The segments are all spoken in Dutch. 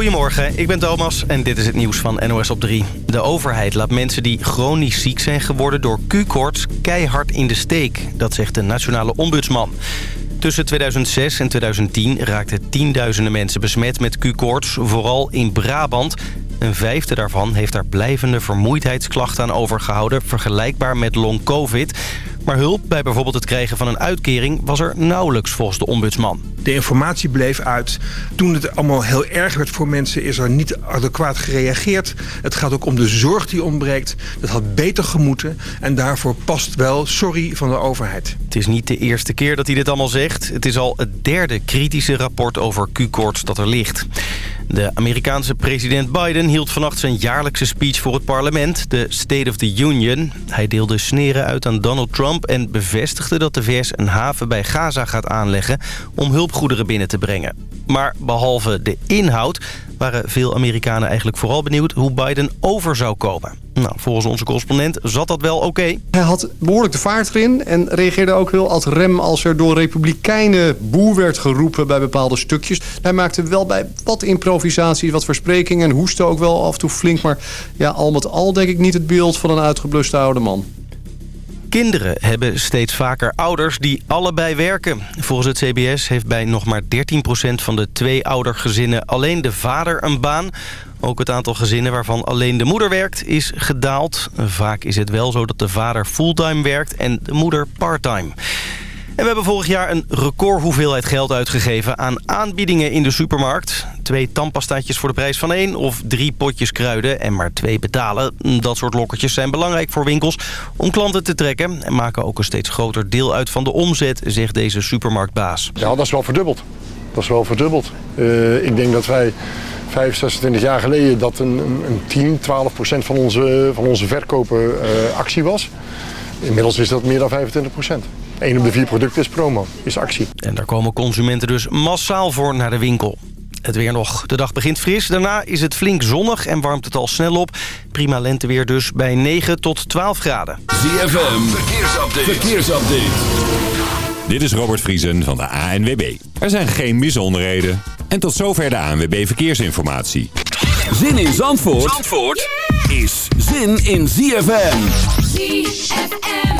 Goedemorgen, ik ben Thomas en dit is het nieuws van NOS op 3. De overheid laat mensen die chronisch ziek zijn geworden door Q-koorts keihard in de steek. Dat zegt de nationale ombudsman. Tussen 2006 en 2010 raakten tienduizenden mensen besmet met Q-koorts, vooral in Brabant. Een vijfde daarvan heeft daar blijvende vermoeidheidsklachten aan overgehouden... vergelijkbaar met long-covid. Maar hulp bij bijvoorbeeld het krijgen van een uitkering was er nauwelijks volgens de ombudsman. De informatie bleef uit. Toen het allemaal heel erg werd voor mensen is er niet adequaat gereageerd. Het gaat ook om de zorg die ontbreekt. Dat had beter gemoeten en daarvoor past wel sorry van de overheid. Het is niet de eerste keer dat hij dit allemaal zegt. Het is al het derde kritische rapport over Q-koorts dat er ligt. De Amerikaanse president Biden hield vannacht zijn jaarlijkse speech voor het parlement, de State of the Union. Hij deelde sneren uit aan Donald Trump en bevestigde dat de VS een haven bij Gaza gaat aanleggen om hulpgoederen binnen te brengen. Maar behalve de inhoud waren veel Amerikanen eigenlijk vooral benieuwd hoe Biden over zou komen. Nou, volgens onze correspondent zat dat wel oké. Hij had behoorlijk de vaart erin en reageerde ook heel als rem als er door republikeinen boer werd geroepen bij bepaalde stukjes. Hij maakte wel bij wat improvisatie, wat versprekingen en hoestte ook wel af en toe flink. Maar ja, al met al denk ik niet het beeld van een uitgebluste oude man. Kinderen hebben steeds vaker ouders die allebei werken. Volgens het CBS heeft bij nog maar 13% van de twee-oudergezinnen alleen de vader een baan. Ook het aantal gezinnen waarvan alleen de moeder werkt is gedaald. Vaak is het wel zo dat de vader fulltime werkt en de moeder parttime. En we hebben vorig jaar een record hoeveelheid geld uitgegeven aan aanbiedingen in de supermarkt. Twee tandpastaatjes voor de prijs van één of drie potjes kruiden en maar twee betalen. Dat soort lokkertjes zijn belangrijk voor winkels om klanten te trekken... en maken ook een steeds groter deel uit van de omzet, zegt deze supermarktbaas. Ja, dat is wel verdubbeld. Dat is wel verdubbeld. Uh, ik denk dat wij 5, 26 jaar geleden dat een, een 10, 12 procent van onze, van onze verkopen uh, actie was. Inmiddels is dat meer dan 25 procent. 1 op de vier producten is promo, is actie. En daar komen consumenten dus massaal voor naar de winkel. Het weer nog. De dag begint fris. Daarna is het flink zonnig en warmt het al snel op. Prima lenteweer dus bij 9 tot 12 graden. ZFM, verkeersupdate. verkeersupdate. Dit is Robert Vriesen van de ANWB. Er zijn geen bijzonderheden. En tot zover de ANWB Verkeersinformatie. Zin in Zandvoort, Zandvoort is zin in ZFM. ZFM.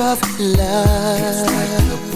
Of love.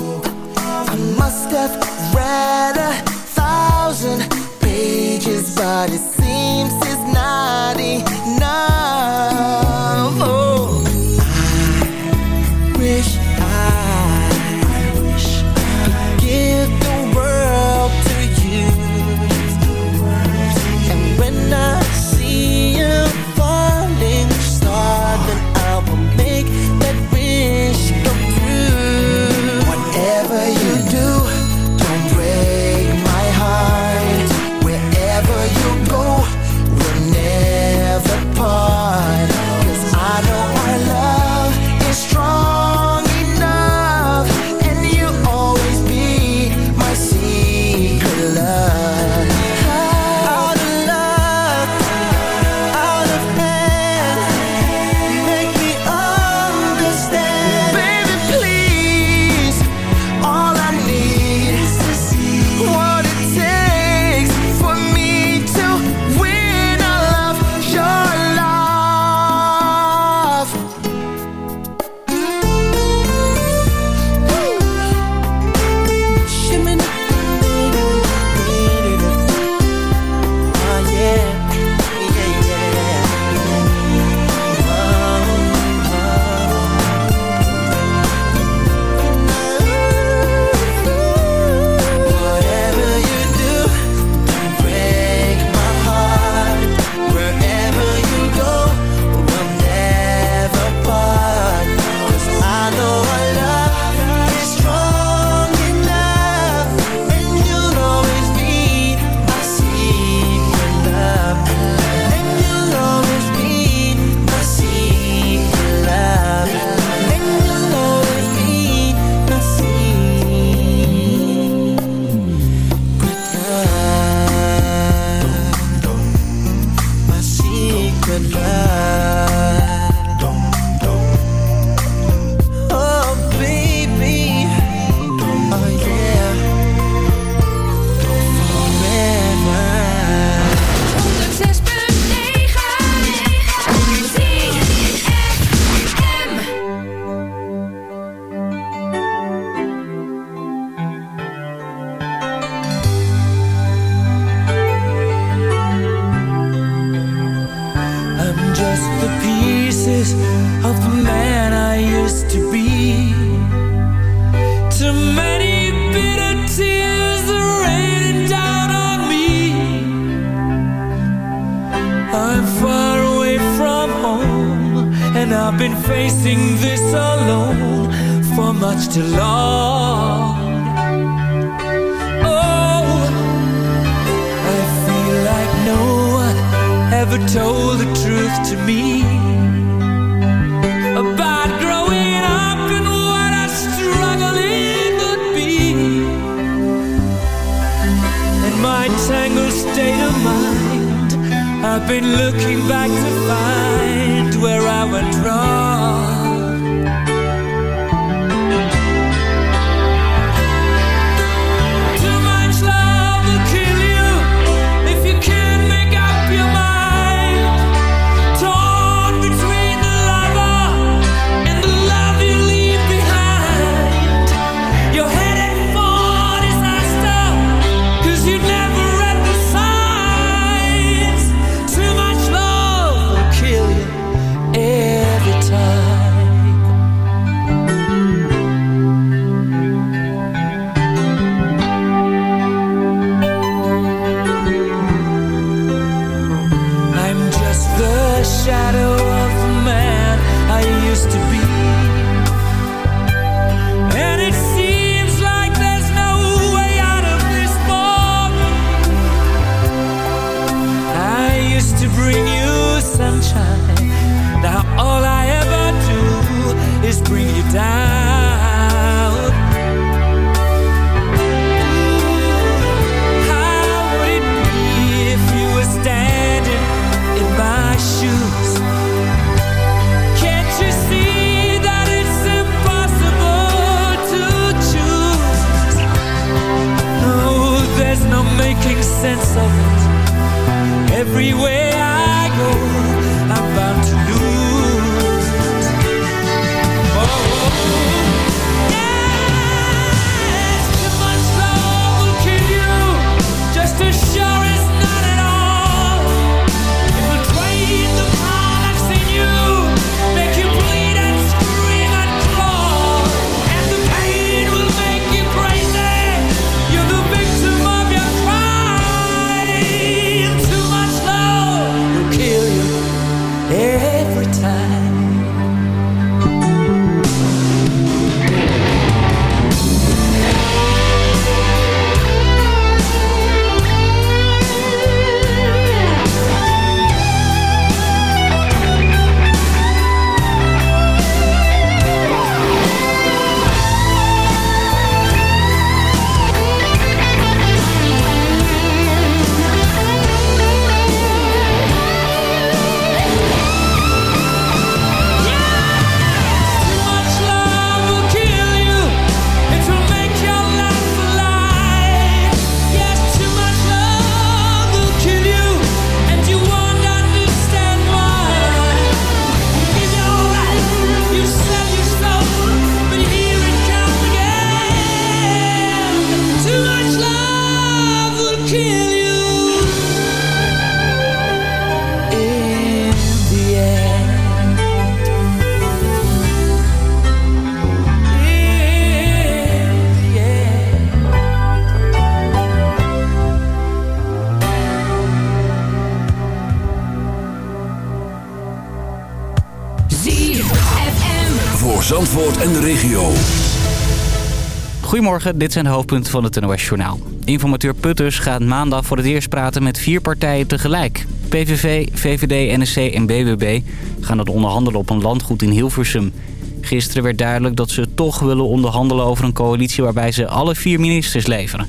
Dit zijn de hoofdpunten van het NOS-journaal. Informateur Putters gaat maandag voor het eerst praten met vier partijen tegelijk. PVV, VVD, NSC en BBB gaan het onderhandelen op een landgoed in Hilversum. Gisteren werd duidelijk dat ze toch willen onderhandelen over een coalitie waarbij ze alle vier ministers leveren.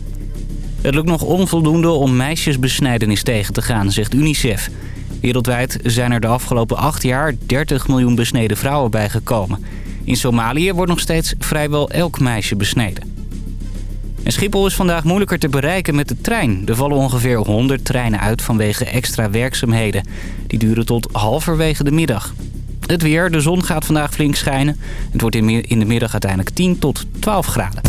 Het lukt nog onvoldoende om meisjesbesnijdenis tegen te gaan, zegt UNICEF. Wereldwijd zijn er de afgelopen acht jaar 30 miljoen besneden vrouwen bijgekomen. In Somalië wordt nog steeds vrijwel elk meisje besneden. En Schiphol is vandaag moeilijker te bereiken met de trein. Er vallen ongeveer 100 treinen uit vanwege extra werkzaamheden. Die duren tot halverwege de middag. Het weer, de zon gaat vandaag flink schijnen. Het wordt in de middag uiteindelijk 10 tot 12 graden.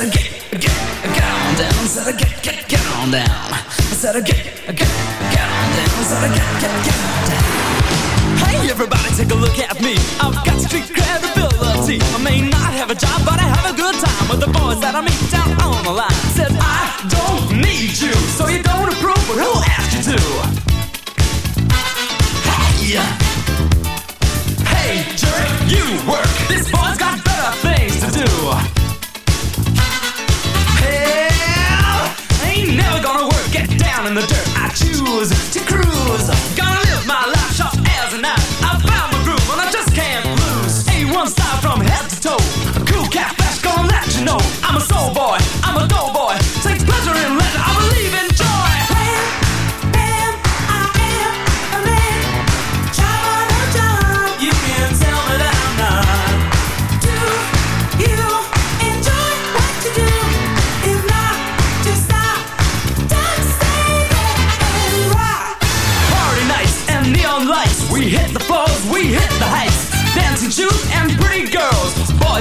said, get, get, get on down. I said, get, get, get on down. I said, get, get, get on down. I said, get, get, get on down. Hey, everybody, take a look at me. I've got street credibility. I may not have a job, but I have a good time with the boys that I meet down on the line. Said, I don't need you, so you don't approve, but who asked you to? Hey! choose.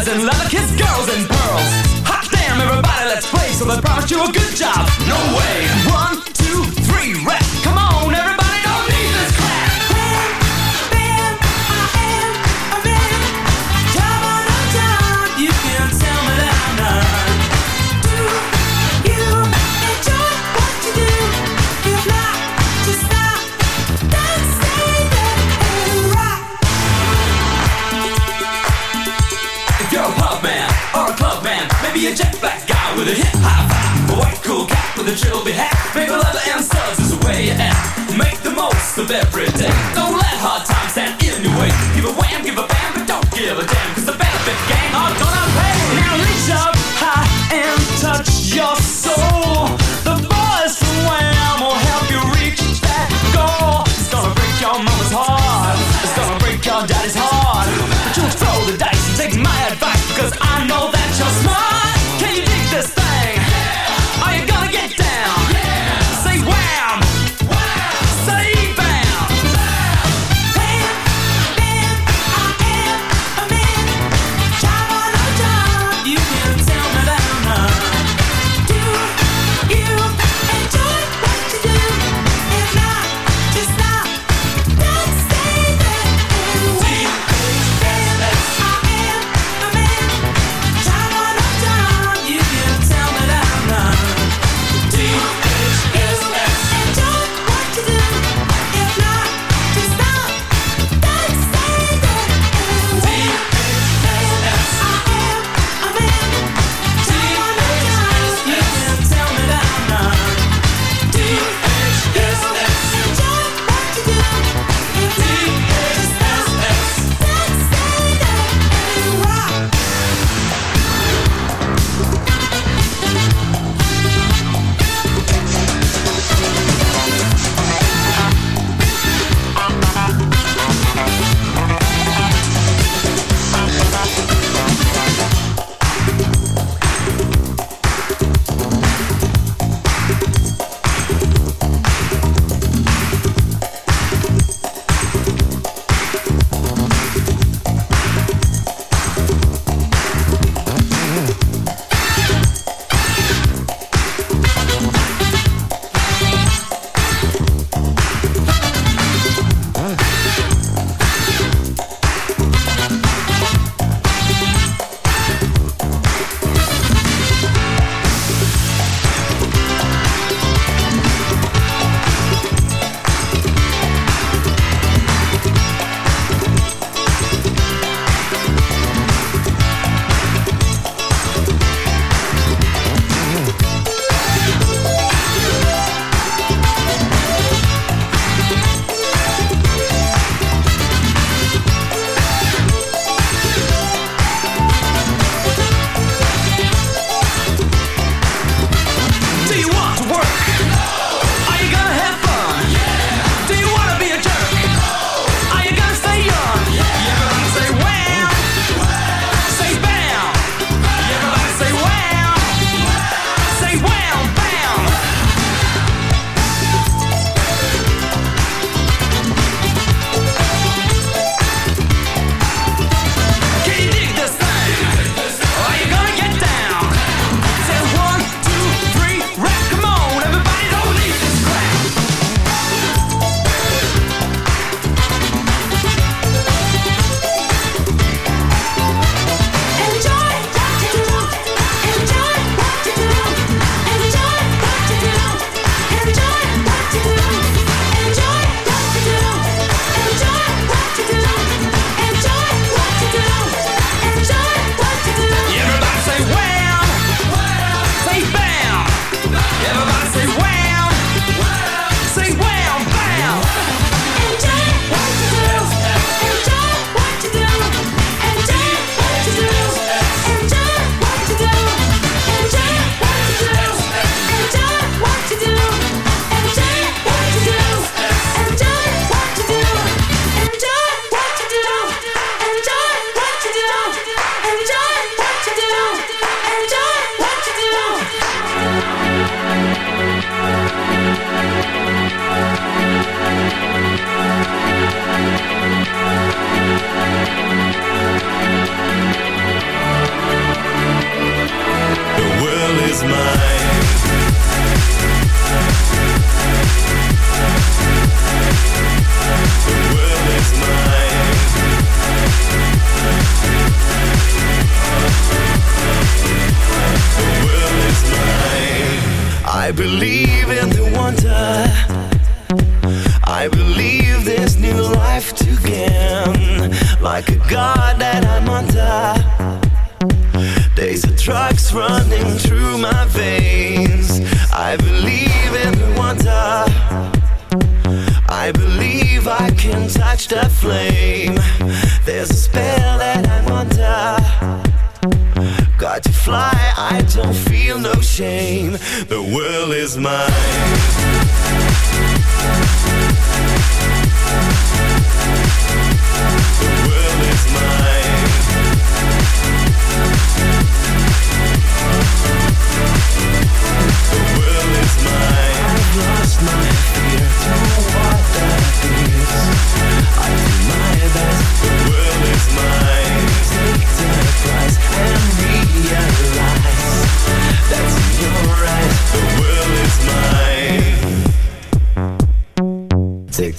and leather kiss girls and pearls. Hot damn, everybody, let's play. So I promise you a good job. No way. One, two, three, rest. be a jet black guy with a hip hop vibe. A white cool cat with a trilby hat. Maple leather and studs is the way you act. Make the most of every day. Don't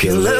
is